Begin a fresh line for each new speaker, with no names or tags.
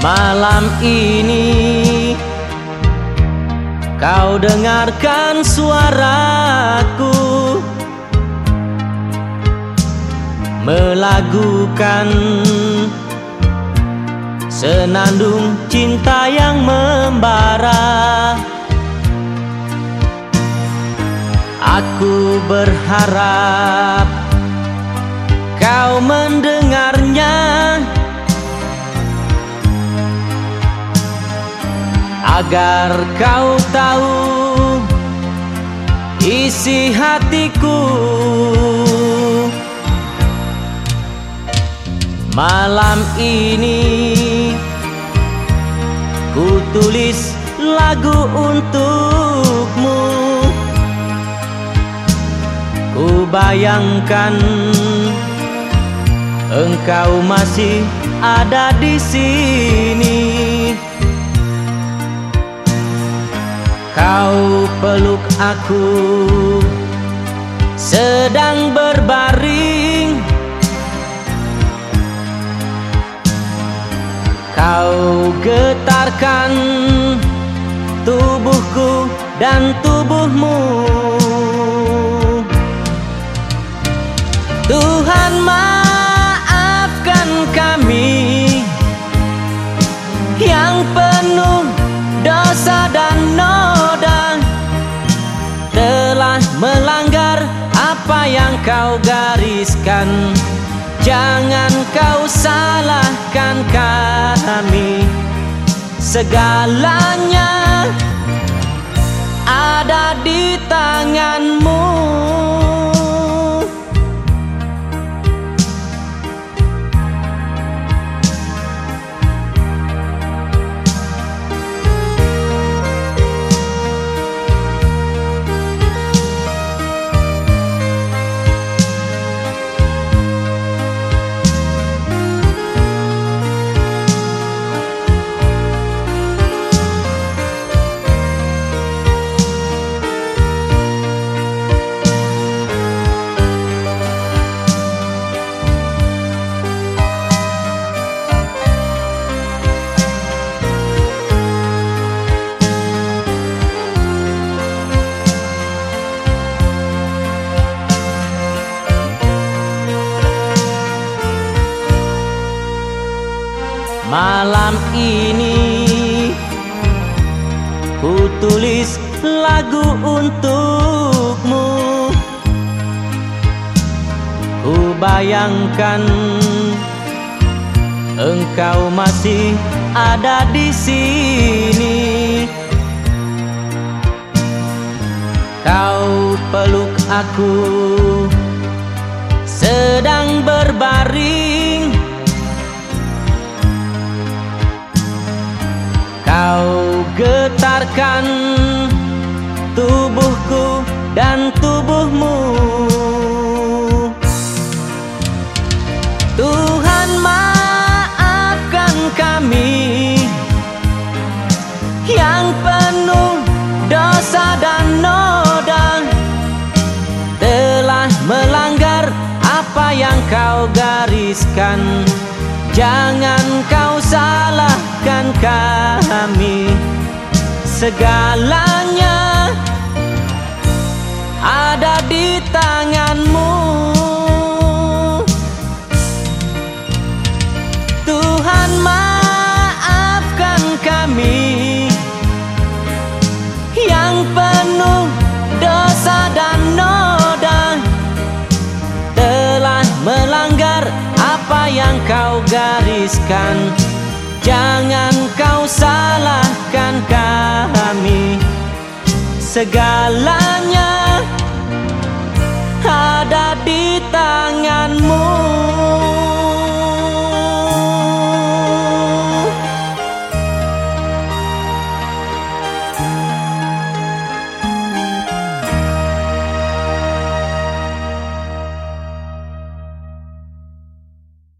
Malam ini. Kau dengarkan suaraku. Melagukan senandung cinta yang membara. Aku berharap kau mendengarnya Agar kau tahu isi hatiku. Malam ini ku tulis lagu untukmu. Ku bayangkan engkau masih ada di sini Kau peluk aku. Sedang berbaring. Kau getarkan tubuhku dan tubuhmu. Tuhan maafkan kami Yang penuh dosa dan kau gariskan. Jangan kau salahkan kami. Segalanya ada di tanganmu Malam ini ku tulis lagu untukmu. Ku bayangkan engkau masih ada di sini. Kau peluk aku sedang berbaring tubuhku dan tubuhmu. Tuhan maafkan kami Yang penuh dosa dan noda Telah melanggar apa yang kau gariskan. Jangan kau salahkan kami Segalanya ada di tanganmu. Tuhan maafkan kami Yang penuh dosa dan noda Telah melanggar apa yang kau gariskan. Jangan kau salahkan kami Segalanya